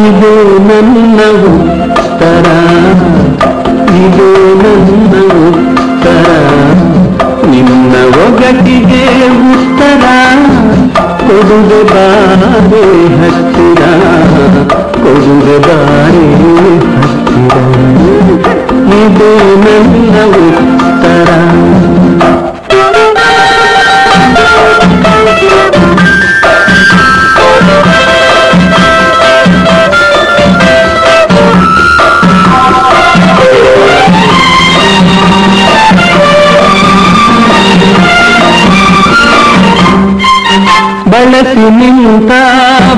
ಇದು ನನ್ನ ಉತ್ತರ ಇದು ನನ್ನ ಉತ್ತರ ನಿನ್ನ ಒಗಟಿಗೆ ಉತ್ತರ ಕೊಡುಗೆ ಬಾರೆ ಹತ್ತಿರ ಕೊಡುಗೆ ಬಾರೆ ಹತ್ತಿರ ಇದು ನನ್ನ ಉತ್ತರ ಬಳಸಿ ನಿಂತ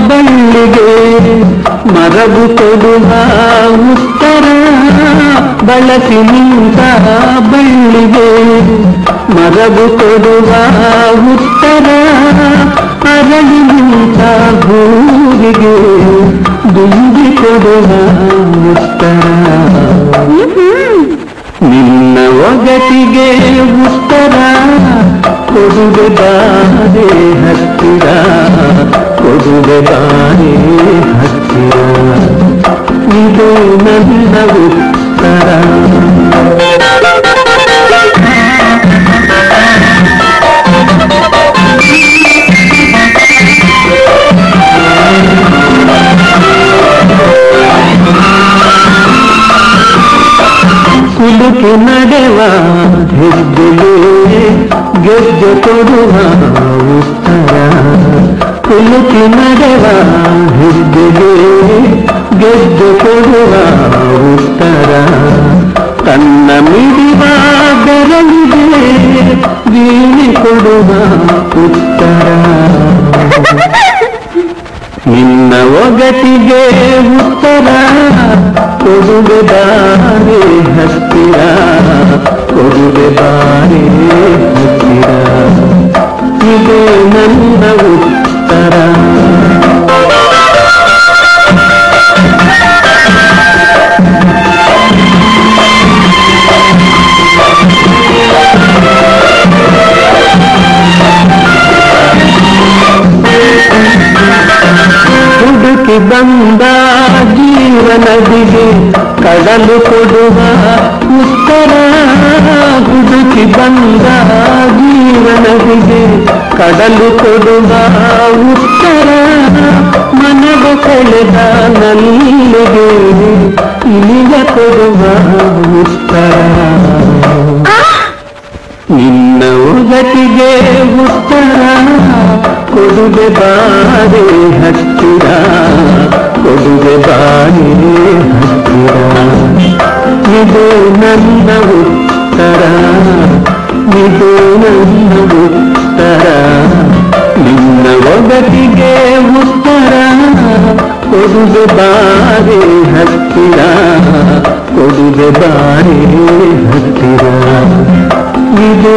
ಬಳ್ಳಿಗೆ ಮರಗು ಕೊಡುವ ಉತ್ತರ. ಬಳಸಿ ನಿಂತ ಬಳ್ಳಿಗೆ ಮರಗು ಕೊಡುವ ಉತ್ತರ. ಅರಳಿ ನಿಂತ ಭೂರಿಗೆ ದುಂಬಿ ಕೊಡುವ ಉತ್ತರ. ನಿನ್ನ ಒಗಟಿಗೆ ಉತ್ತರ. ಕೊಡುಗೆ ಬಾರೆ ಹತ್ತಿರ ಕೊಡುಗೆ ಬಾರೆ ಹತ್ತಿರ ಇದು ನನ್ನ ಉತ್ತರ ಕುಲುಕಿ ನಡೆವ ಹೆಜ್ಜೆಗೆ ಗೆಜ್ಜೆ ಕೊಡುವ ಉತ್ತರ ಕುಲುಕಿ ನಡೆವ ಹೆಜ್ಜೆಗೆ ಗೆದ್ದು ಕೊಡುವ ಉತ್ತರ ತನ್ನ ಮಿಡಿವ ಬೆರಳಿಗೆ ವೀಣೆ ಕೊಡುವ ಉತ್ತರ ನಿನ್ನ ಒಗತಿಗೆ ಉತ್ತರ कोरुबे बारे हस्तिरा कोरुबे बारे हस्तिरा इदे बंदा ಉತ್ತರ ಹುಡುಕಿ ಬಂದ ಜೀವನದಿಗೆ ಕಡಲು ಕೊಡುವ ಉತ್ತರ ಹುಡುಕಿ ಬಂದ ಜೀವನದಿಗೆ ಕಡಲು ಕೊಡುವ ಉತ್ತರ ಮನವ ಸೆಳೆದ ನಲ್ಲಿಗೆ ಇಲಿಯ ಕೊಡುವ ಉತ್ತರ ನಿನ್ನ ಉಗಟಿಗೆ ಉತ್ತರ ಕೊಡುಗೆ ಬಾರೆ ಹತ್ತಿರ, ಕೊಡುಗೆ ಬಾರೆ ಹತ್ತಿರ. ಇದು ನನ್ನ ಉತ್ತರ, ಇದು ನನ್ನ ಉತ್ತರ. ನಿನ್ನ ಒಗಟಿಗೆ ಉತ್ತರ, ಕೊಡುಗೆ ಬಾರೆ ಹತ್ತಿರ, ಕೊಡುಗೆ ಬಾರೆ ಹತ್ತಿರ. ಇದು